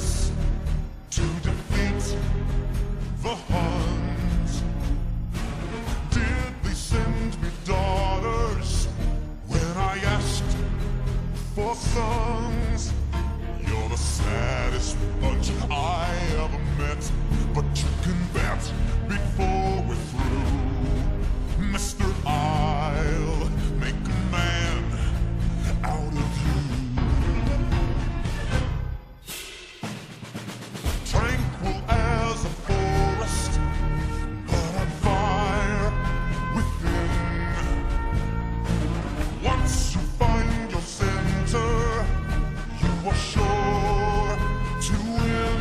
promise to defeat the Huns. Did they send me daughters when I asked for sons? You're the saddest bunch I ever met, but you sure to win.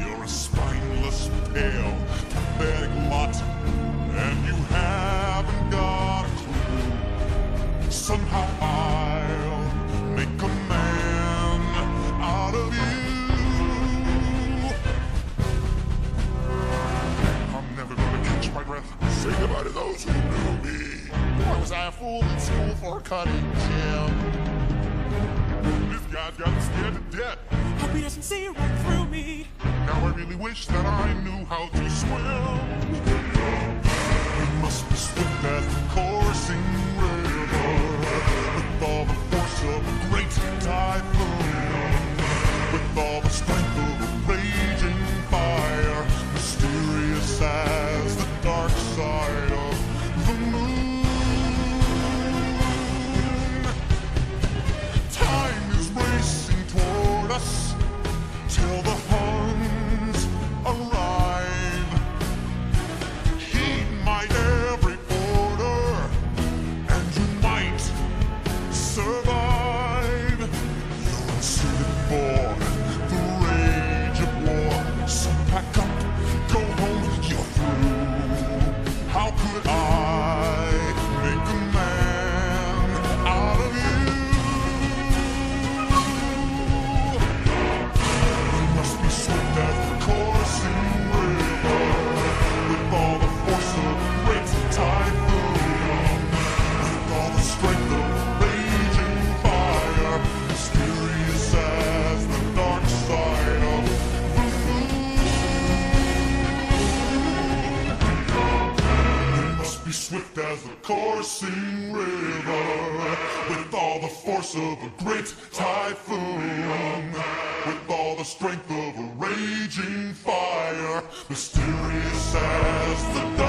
You're a spineless, pale, pathetic lot, and you haven't got a clue. Somehow I'll make a man out of you. I'm never gonna catch my breath. Say goodbye to those who knew me. Boy, was I a fool in school for cutting gym. Guy's got scared to death. Hope he doesn't see right through me. Now I really wish that I knew how to swim. Swift as the coursing river, with all the force of a great typhoon, with all the strength of a raging fire, mysterious as